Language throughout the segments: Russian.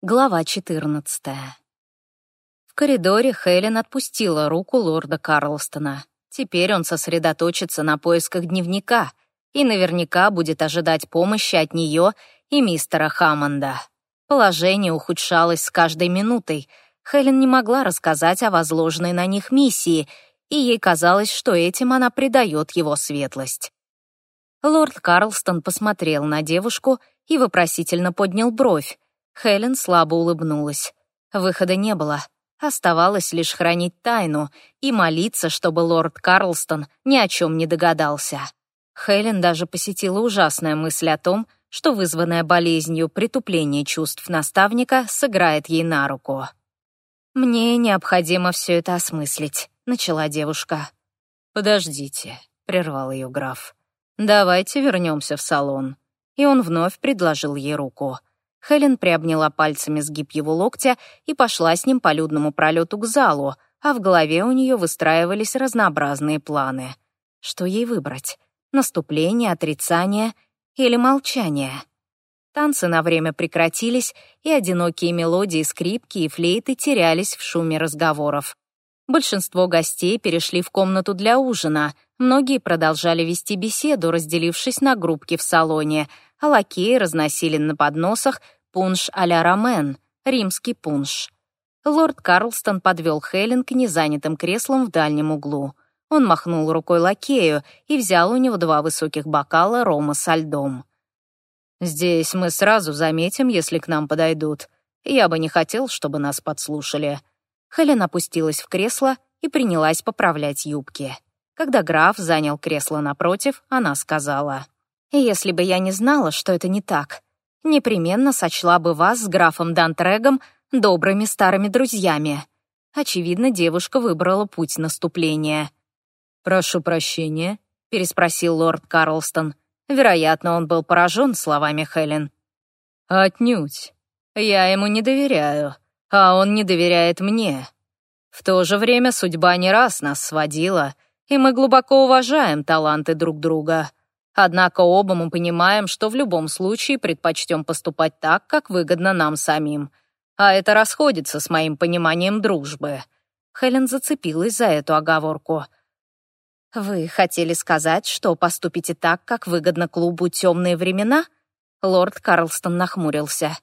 Глава 14. В коридоре Хелен отпустила руку лорда Карлстона. Теперь он сосредоточится на поисках дневника и наверняка будет ожидать помощи от нее и мистера Хаммонда. Положение ухудшалось с каждой минутой. Хелен не могла рассказать о возложенной на них миссии, и ей казалось, что этим она придает его светлость. Лорд Карлстон посмотрел на девушку и вопросительно поднял бровь. Хелен слабо улыбнулась. Выхода не было. Оставалось лишь хранить тайну и молиться, чтобы лорд Карлстон ни о чем не догадался. Хелен даже посетила ужасная мысль о том, что вызванная болезнью притупление чувств наставника сыграет ей на руку. «Мне необходимо все это осмыслить», — начала девушка. «Подождите», — прервал ее граф. «Давайте вернемся в салон». И он вновь предложил ей руку. Хелен приобняла пальцами сгиб его локтя и пошла с ним по людному пролету к залу, а в голове у нее выстраивались разнообразные планы. Что ей выбрать? Наступление, отрицание или молчание? Танцы на время прекратились, и одинокие мелодии скрипки и флейты терялись в шуме разговоров. Большинство гостей перешли в комнату для ужина, многие продолжали вести беседу, разделившись на группки в салоне — а лакеи разносили на подносах пунш а-ля ромен, римский пунш. Лорд Карлстон подвел Хелен к незанятым креслам в дальнем углу. Он махнул рукой лакею и взял у него два высоких бокала рома со льдом. «Здесь мы сразу заметим, если к нам подойдут. Я бы не хотел, чтобы нас подслушали». Хелен опустилась в кресло и принялась поправлять юбки. Когда граф занял кресло напротив, она сказала — если бы я не знала, что это не так, непременно сочла бы вас с графом Дантрегом добрыми старыми друзьями. Очевидно, девушка выбрала путь наступления. «Прошу прощения», — переспросил лорд Карлстон. Вероятно, он был поражен словами Хелен. «Отнюдь. Я ему не доверяю, а он не доверяет мне. В то же время судьба не раз нас сводила, и мы глубоко уважаем таланты друг друга. Однако оба мы понимаем, что в любом случае предпочтем поступать так, как выгодно нам самим. А это расходится с моим пониманием дружбы». Хелен зацепилась за эту оговорку. «Вы хотели сказать, что поступите так, как выгодно клубу «Темные времена»?» Лорд Карлстон нахмурился.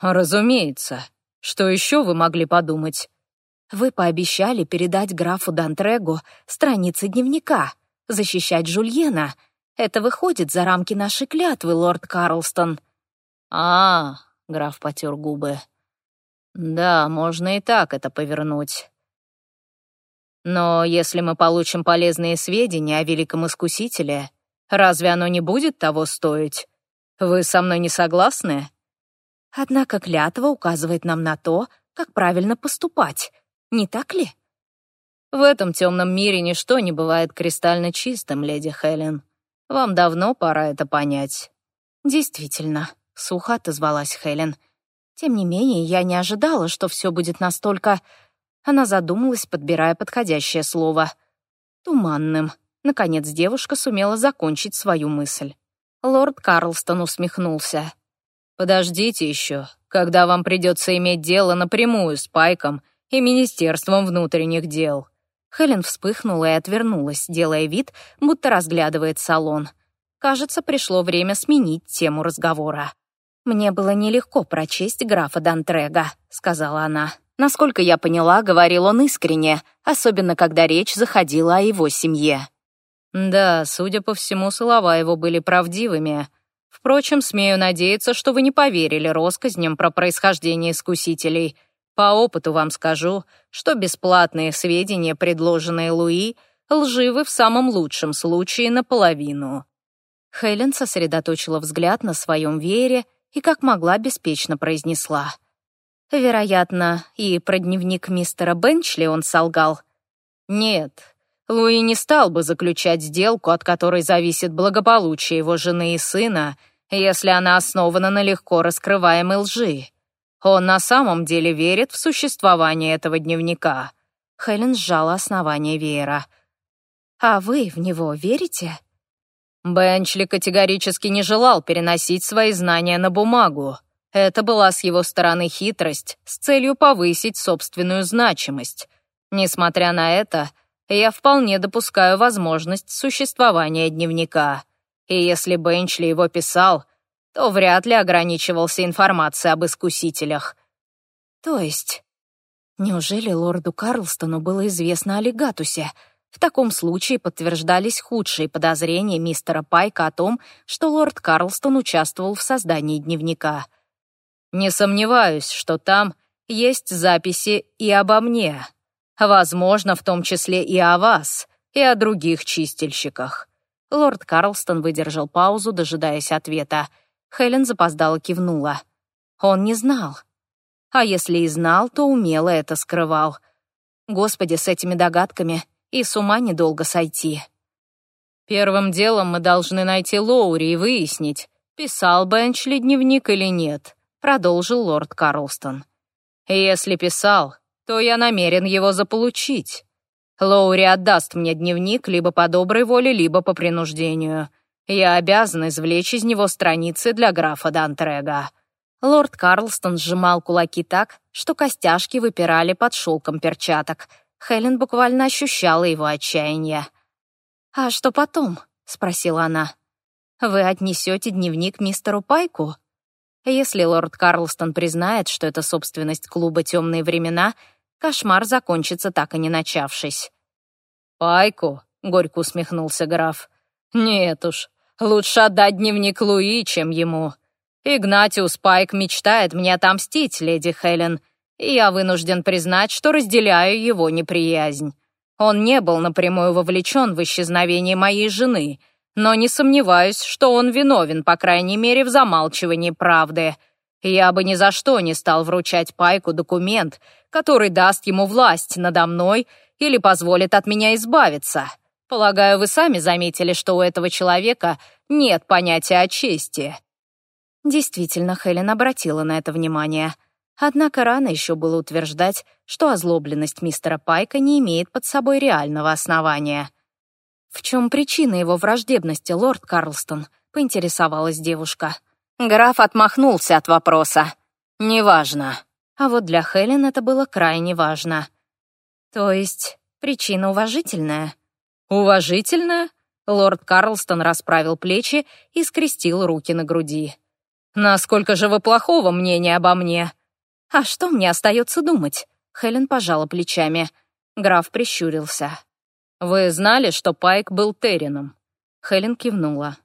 «Разумеется. Что еще вы могли подумать?» «Вы пообещали передать графу Дантрегу страницы дневника, защищать Жульена», это выходит за рамки нашей клятвы, лорд Карлстон». «А, — граф потер губы, — да, можно и так это повернуть. Но если мы получим полезные сведения о великом искусителе, разве оно не будет того стоить? Вы со мной не согласны?» Однако клятва указывает нам на то, как правильно поступать, не так ли? В этом темном мире ничто не бывает кристально чистым, леди Хелен. Вам давно пора это понять». «Действительно», — сухо отозвалась Хелен. «Тем не менее, я не ожидала, что все будет настолько...» Она задумалась, подбирая подходящее слово. «Туманным». Наконец девушка сумела закончить свою мысль. Лорд Карлстон усмехнулся. «Подождите еще, когда вам придется иметь дело напрямую с Пайком и Министерством внутренних дел. Хелен вспыхнула и отвернулась, делая вид, будто разглядывает салон. Кажется, пришло время сменить тему разговора. «Мне было нелегко прочесть графа Дантрега», — сказала она. Насколько я поняла, говорил он искренне, особенно когда речь заходила о его семье. «Да, судя по всему, слова его были правдивыми. Впрочем, смею надеяться, что вы не поверили россказням про происхождение искусителей», по опыту вам скажу, что бесплатные сведения, предложенные Луи, лживы в самом лучшем случае наполовину». Хелен сосредоточила взгляд на своем веере и как могла беспечно произнесла. «Вероятно, и про дневник мистера Бенчли он солгал». «Нет, Луи не стал бы заключать сделку, от которой зависит благополучие его жены и сына, если она основана на легко раскрываемой лжи. Он на самом деле верит в существование этого дневника». Хелен сжала основание веера. «А вы в него верите?» Бенчли категорически не желал переносить свои знания на бумагу. Это была с его стороны хитрость с целью повысить собственную значимость. Несмотря на это, я вполне допускаю возможность существования дневника. И если Бенчли его писал, то вряд ли ограничивался информацией об искусителях. То есть, неужели лорду Карлстону было известно о легатусе? В таком случае подтверждались худшие подозрения мистера Пайка о том, что лорд Карлстон участвовал в создании дневника. «Не сомневаюсь, что там есть записи и обо мне. Возможно, в том числе и о вас, и о других чистильщиках». Лорд Карлстон выдержал паузу, дожидаясь ответа. Хелен запоздало кивнула. Он не знал. А если и знал, то умело это скрывал. Господи, с этими догадками и с ума недолго сойти. Первым делом мы должны найти Лоури и выяснить, писал Бенчли дневник или нет, продолжил лорд Карлстон. Если писал, то я намерен его заполучить. Лоури отдаст мне дневник либо по доброй воле, либо по принуждению. Я обязан извлечь из него страницы для графа Дантрега. Лорд Карлстон сжимал кулаки так, что костяшки выпирали под шелком перчаток — Хелен буквально ощущала его отчаяние. «А что потом?» — спросила она. «Вы отнесете дневник мистеру Пайку?» Если лорд Карлстон признает, что это собственность клуба «Темные времена», кошмар закончится так и не начавшись. «Пайку?» — горько усмехнулся граф. «Нет уж, лучше отдать дневник Луи, чем ему. Игнатиус Пайк мечтает мне отомстить, леди Хелен, и я вынужден признать, что разделяю его неприязнь. Он не был напрямую вовлечен в исчезновение моей жены, но не сомневаюсь, что он виновен, по крайней мере, в замалчивании правды. Я бы ни за что не стал вручать Пайку документ, который даст ему власть надо мной или позволит от меня избавиться. Полагаю, вы сами заметили, что у этого человека нет понятия о чести». Действительно, Хелен обратила на это внимание — Однако рано еще было утверждать, что озлобленность мистера Пайка не имеет под собой реального основания. «В чем причина его враждебности, лорд Карлстон?» — поинтересовалась девушка. Граф отмахнулся от вопроса. «Неважно». А вот для Хелен это было крайне важно. «То есть причина уважительная?» «Уважительная?» Лорд Карлстон расправил плечи и скрестил руки на груди. «Насколько же вы плохого мнения обо мне?» «А что мне остается думать?» Хелен пожала плечами. Граф прищурился. «Вы знали, что Пайк был Террином?» Хелен кивнула.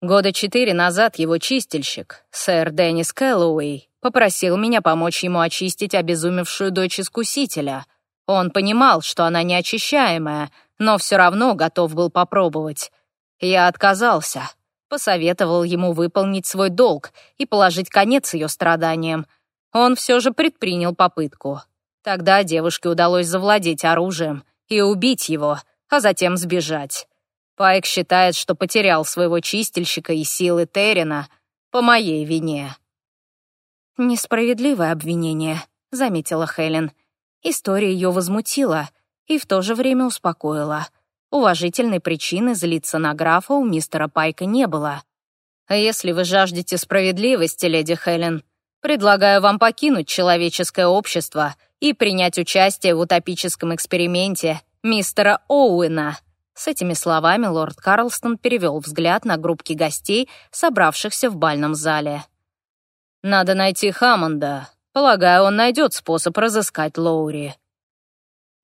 Года четыре назад его чистильщик, сэр Деннис Кэллоуэй, попросил меня помочь ему очистить обезумевшую дочь искусителя. Он понимал, что она неочищаемая, но все равно готов был попробовать. Я отказался, посоветовал ему выполнить свой долг и положить конец ее страданиям, он все же предпринял попытку. Тогда девушке удалось завладеть оружием и убить его, а затем сбежать. Пайк считает, что потерял своего чистильщика и силы Террина по моей вине. «Несправедливое обвинение», — заметила Хелен. История ее возмутила и в то же время успокоила. Уважительной причины злиться на графа у мистера Пайка не было. «Если вы жаждете справедливости, леди Хелен, Предлагаю вам покинуть человеческое общество и принять участие в утопическом эксперименте мистера Оуэна». С этими словами лорд Карлстон перевел взгляд на группки гостей, собравшихся в бальном зале. «Надо найти Хаммонда. Полагаю, он найдет способ разыскать Лоури».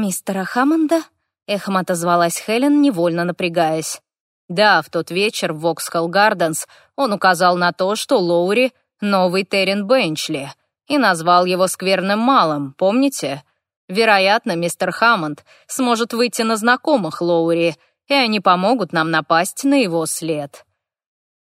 «Мистера Хаммонда?» — эхом отозвалась Хелен, невольно напрягаясь. «Да, в тот вечер в Воксхолл Гарденс он указал на то, что Лоури — новый Террен Бенчли, и назвал его скверным малым, помните? Вероятно, мистер Хаммонд сможет выйти на знакомых Лоури, и они помогут нам напасть на его след».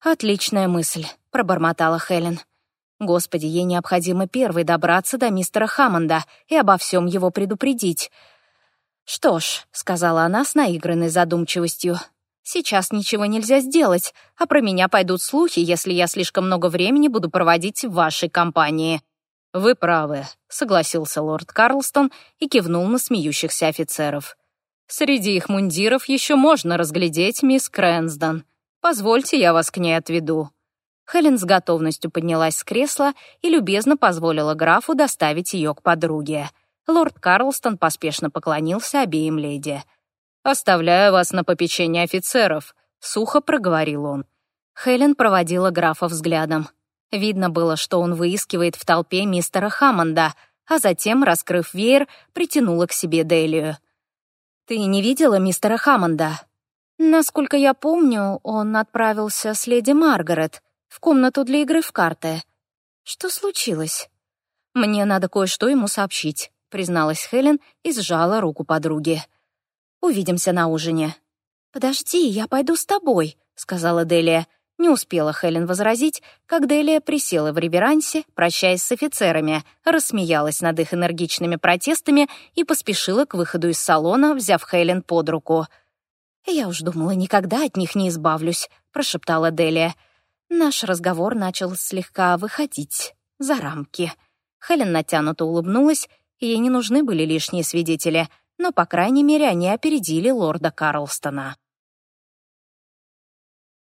«Отличная мысль», — пробормотала Хелен. «Господи, ей необходимо первой добраться до мистера Хаммонда и обо всем его предупредить». «Что ж», — сказала она с наигранной задумчивостью, Сейчас ничего нельзя сделать, а про меня пойдут слухи, если я слишком много времени буду проводить в вашей компании». «Вы правы», — согласился лорд Карлстон и кивнул на смеющихся офицеров. «Среди их мундиров еще можно разглядеть мисс Крэнсдон. Позвольте, я вас к ней отведу». Хелен с готовностью поднялась с кресла и любезно позволила графу доставить ее к подруге. Лорд Карлстон поспешно поклонился обеим леди. «Оставляю вас на попечение офицеров», — сухо проговорил он. Хелен проводила графа взглядом. Видно было, что он выискивает в толпе мистера Хаммонда, а затем, раскрыв веер, притянула к себе Делию. «Ты не видела мистера Хаммонда?» «Насколько я помню, он отправился с леди Маргарет в комнату для игры в карты. Что случилось?» «Мне надо кое-что ему сообщить», — призналась Хелен и сжала руку подруги. «Увидимся на ужине». «Подожди, я пойду с тобой», — сказала Делия. Не успела Хелен возразить, как Делия присела в реверансе, прощаясь с офицерами, рассмеялась над их энергичными протестами и поспешила к выходу из салона, взяв Хелен под руку. «Я уж думала, никогда от них не избавлюсь», — прошептала Делия. Наш разговор начал слегка выходить за рамки. Хелен натянуто улыбнулась, ей не нужны были лишние свидетели, но, по крайней мере, они опередили лорда Карлстона.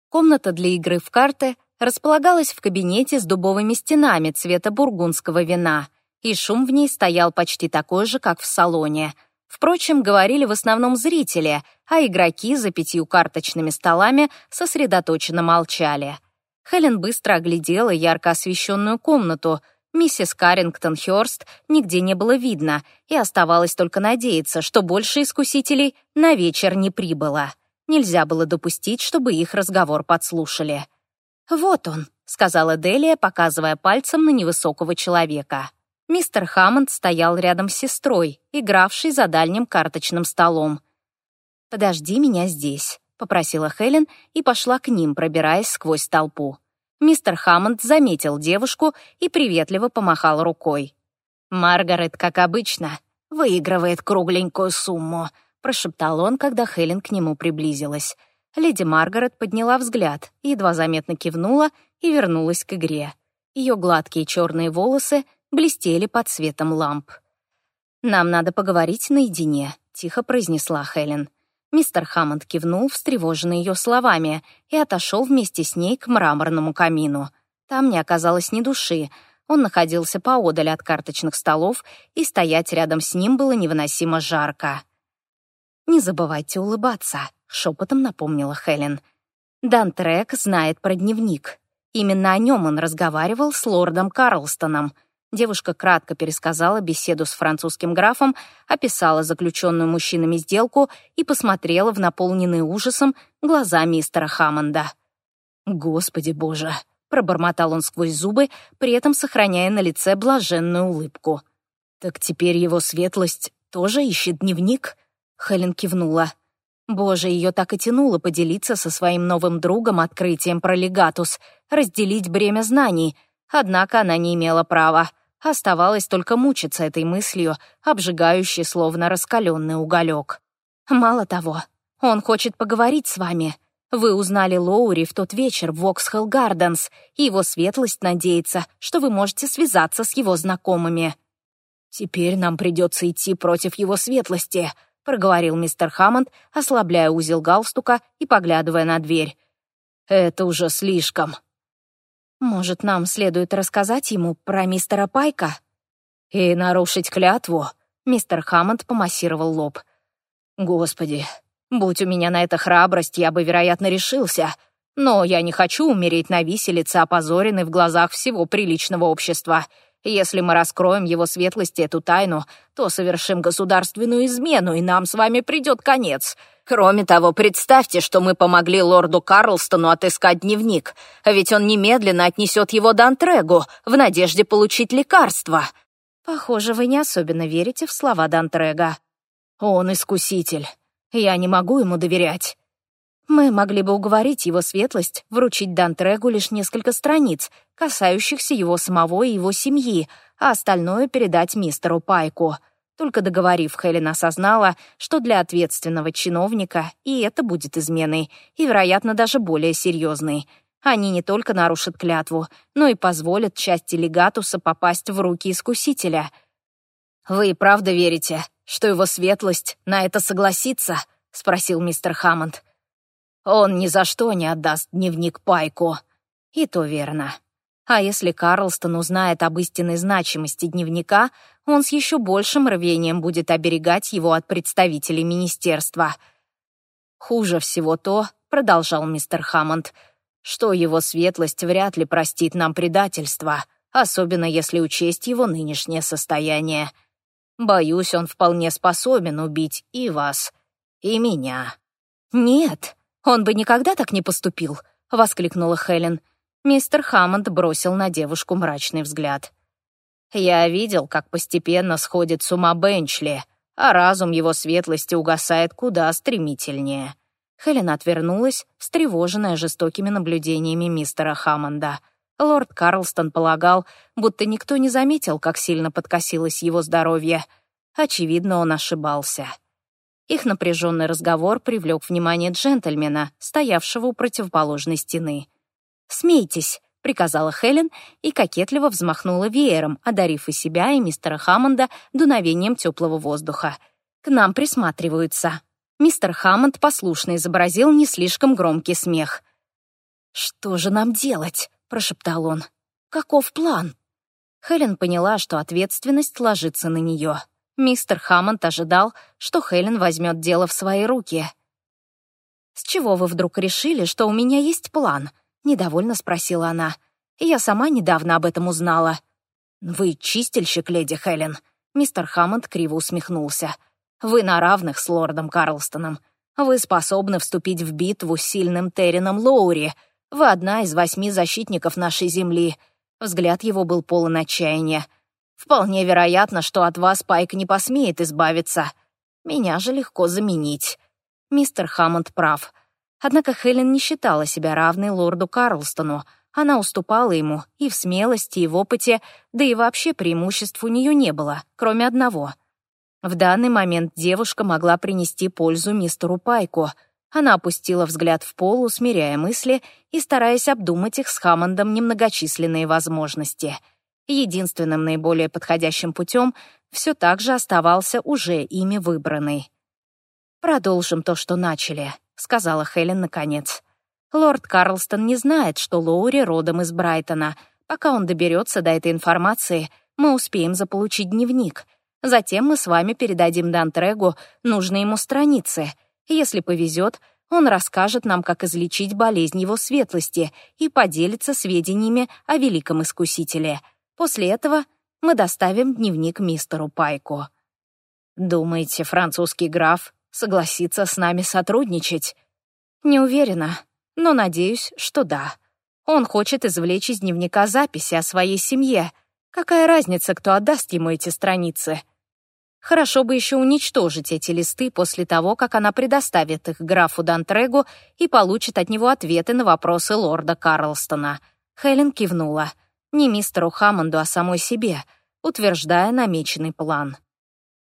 Комната для игры в карты располагалась в кабинете с дубовыми стенами цвета бургундского вина, и шум в ней стоял почти такой же, как в салоне. Впрочем, говорили в основном зрители, а игроки за пятью карточными столами сосредоточенно молчали. Хелен быстро оглядела ярко освещенную комнату. Миссис Каррингтон Хёрст нигде не было видно, и оставалось только надеяться, что больше искусителей на вечер не прибыло. Нельзя было допустить, чтобы их разговор подслушали. «Вот он», — сказала Делия, показывая пальцем на невысокого человека. Мистер Хаммонд стоял рядом с сестрой, игравшей за дальним карточным столом. «Подожди меня здесь», — попросила Хелен и пошла к ним, пробираясь сквозь толпу. Мистер Хаммонд заметил девушку и приветливо помахал рукой. «Маргарет, как обычно, выигрывает кругленькую сумму», — прошептал он, когда Хелен к нему приблизилась. Леди Маргарет подняла взгляд, едва заметно кивнула и вернулась к игре. Ее гладкие черные волосы блестели под светом ламп. «Нам надо поговорить наедине», — тихо произнесла Хелен. Мистер Хаммонд кивнул, встревоженный ее словами, и отошел вместе с ней к мраморному камину. Там не оказалось ни души. Он находился поодаль от карточных столов, и стоять рядом с ним было невыносимо жарко. «Не забывайте улыбаться», — шепотом напомнила Хелен. Дантрек знает про дневник. Именно о нем он разговаривал с лордом Карлстоном. Девушка кратко пересказала беседу с французским графом, описала заключенную мужчинами сделку и посмотрела в наполненные ужасом глаза мистера Хаммонда. «Господи боже!» — пробормотал он сквозь зубы, при этом сохраняя на лице блаженную улыбку. «Так теперь его светлость тоже ищет дневник?» Хелен кивнула. Боже, ее так и тянуло поделиться со своим новым другом открытием про легатус, разделить бремя знаний. Однако она не имела права. Оставалось только мучиться этой мыслью, обжигающей словно раскаленный уголек. Мало того, он хочет поговорить с вами. Вы узнали Лоури в тот вечер в Воксхелл Гарденс, и его светлость надеется, что вы можете связаться с его знакомыми. Теперь нам придется идти против его светлости, — проговорил мистер Хаммонд, ослабляя узел галстука и поглядывая на дверь. «Это уже слишком». «Может, нам следует рассказать ему про мистера Пайка?» «И нарушить клятву?» — мистер Хаммонд помассировал лоб. «Господи, будь у меня на это храбрость, я бы, вероятно, решился. Но я не хочу умереть на виселице, опозоренный в глазах всего приличного общества. Если мы раскроем его светлости эту тайну, то совершим государственную измену, и нам с вами придет конец. Кроме того, представьте, что мы помогли лорду Карлстону отыскать дневник, ведь он немедленно отнесет его Дантрегу в надежде получить лекарство. Похоже, вы не особенно верите в слова Дантрега. Он искуситель. Я не могу ему доверять. Мы могли бы уговорить его светлость вручить Дантрегу лишь несколько страниц, касающихся его самого и его семьи, а остальное передать мистеру Пайку. Только договорив, Хелен осознала, что для ответственного чиновника и это будет изменой, и, вероятно, даже более серьезной. Они не только нарушат клятву, но и позволят части легатуса попасть в руки искусителя. «Вы правда верите, что его светлость на это согласится?» — спросил мистер Хаммонд. Он ни за что не отдаст дневник Пайку. И то верно. А если Карлстон узнает об истинной значимости дневника, он с еще большим рвением будет оберегать его от представителей министерства. «Хуже всего то», — продолжал мистер Хаммонд, «что его светлость вряд ли простит нам предательство, особенно если учесть его нынешнее состояние. Боюсь, он вполне способен убить и вас, и меня». «Нет, он бы никогда так не поступил», — воскликнула Хелен. Мистер Хаммонд бросил на девушку мрачный взгляд. «Я видел, как постепенно сходит с ума Бенчли, а разум его светлости угасает куда стремительнее». Хелен отвернулась, встревоженная жестокими наблюдениями мистера Хаммонда. Лорд Карлстон полагал, будто никто не заметил, как сильно подкосилось его здоровье. Очевидно, он ошибался. Их напряженный разговор привлек внимание джентльмена, стоявшего у противоположной стены. «Смейтесь», — приказала Хелен и кокетливо взмахнула веером, одарив и себя, и мистера Хаммонда дуновением теплого воздуха. «К нам присматриваются». Мистер Хаммонд послушно изобразил не слишком громкий смех. «Что же нам делать?» — прошептал он. «Каков план?» Хелен поняла, что ответственность ложится на нее. Мистер Хаммонд ожидал, что Хелен возьмет дело в свои руки. «С чего вы вдруг решили, что у меня есть план?» — недовольно спросила она. «Я сама недавно об этом узнала». «Вы чистильщик, леди Хелен?» Мистер Хаммонд криво усмехнулся. «Вы на равных с лордом Карлстоном. Вы способны вступить в битву с сильным Террином Лоури. Вы одна из восьми защитников нашей земли». Взгляд его был полон отчаяния. «Вполне вероятно, что от вас Пайк не посмеет избавиться. Меня же легко заменить». Мистер Хаммонд прав. Однако Хелен не считала себя равной лорду Карлстону. Она уступала ему и в смелости, и в опыте, да и вообще преимуществ у нее не было, кроме одного. В данный момент девушка могла принести пользу мистеру Пайку. Она опустила взгляд в пол, усмиряя мысли и стараясь обдумать их с Хаммондом немногочисленные возможности. Единственным наиболее подходящим путем все так же оставался уже ими выбранный. «Продолжим то, что начали», сказала Хелен наконец. «Лорд Карлстон не знает, что Лоури родом из Брайтона. Пока он доберется до этой информации, мы успеем заполучить дневник. Затем мы с вами передадим Дантрегу нужные ему страницы. Если повезет, он расскажет нам, как излечить болезнь его светлости и поделится сведениями о великом искусителе. После этого мы доставим дневник мистеру Пайку». «Думаете, французский граф согласится с нами сотрудничать? Не уверена, но надеюсь, что да. Он хочет извлечь из дневника записи о своей семье. Какая разница, кто отдаст ему эти страницы? Хорошо бы еще уничтожить эти листы после того, как она предоставит их графу Дантрегу и получит от него ответы на вопросы лорда Карлстона. Хелен кивнула. Не мистеру Хаммонду, а самой себе, утверждая намеченный план.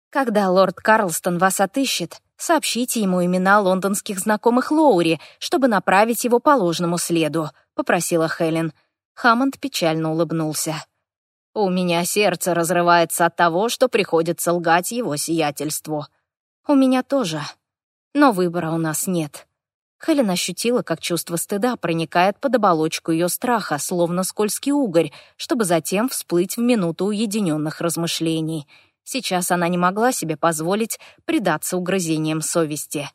«Когда лорд Карлстон вас отыщет, Сообщите ему имена лондонских знакомых Лоури, чтобы направить его по ложному следу», — попросила Хелен. Хаммонд печально улыбнулся. «У меня сердце разрывается от того, что приходится лгать его сиятельству. У меня тоже. Но выбора у нас нет». Хелен ощутила, как чувство стыда проникает под оболочку ее страха, словно скользкий угорь, чтобы затем всплыть в минуту уединенных размышлений — Сейчас она не могла себе позволить предаться угрызениям совести.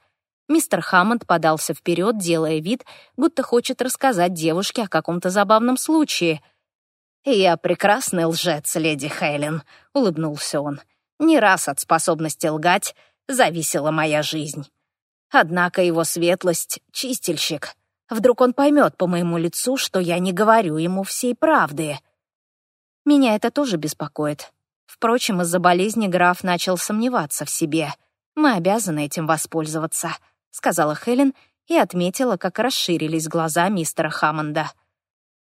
Мистер Хаммонд подался вперед, делая вид, будто хочет рассказать девушке о каком-то забавном случае. «Я прекрасный лжец, леди Хейлен», — улыбнулся он. «Не раз от способности лгать зависела моя жизнь. Однако его светлость — чистильщик. Вдруг он поймет по моему лицу, что я не говорю ему всей правды». Меня это тоже беспокоит. Впрочем, из-за болезни граф начал сомневаться в себе. «Мы обязаны этим воспользоваться», — сказала Хелен и отметила, как расширились глаза мистера Хаммонда.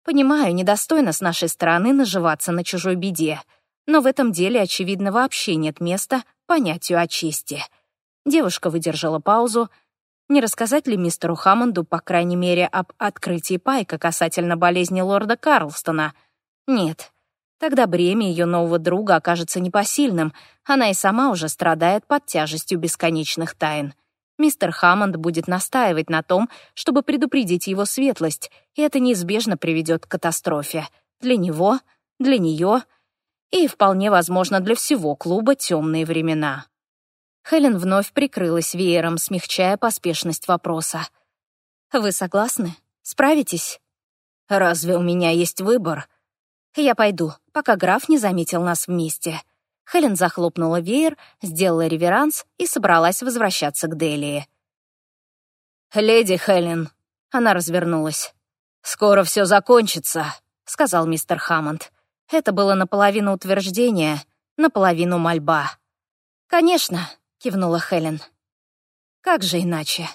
«Понимаю, недостойно с нашей стороны наживаться на чужой беде, но в этом деле, очевидно, вообще нет места понятию о чести». Девушка выдержала паузу. Не рассказать ли мистеру Хаммонду, по крайней мере, об открытии Пайка касательно болезни лорда Карлстона? Нет, Тогда бремя ее нового друга окажется непосильным, она и сама уже страдает под тяжестью бесконечных тайн. Мистер Хаммонд будет настаивать на том, чтобы предупредить его светлость, и это неизбежно приведет к катастрофе. Для него, для нее и, вполне возможно, для всего клуба «Темные времена». Хелен вновь прикрылась веером, смягчая поспешность вопроса. «Вы согласны? Справитесь?» «Разве у меня есть выбор?» «Я пойду, пока граф не заметил нас вместе». Хелен захлопнула веер, сделала реверанс и собралась возвращаться к Делии. «Леди Хелен», — она развернулась. «Скоро все закончится», — сказал мистер Хаммонд. Это было наполовину утверждение, наполовину мольба. «Конечно», — кивнула Хелен. «Как же иначе?»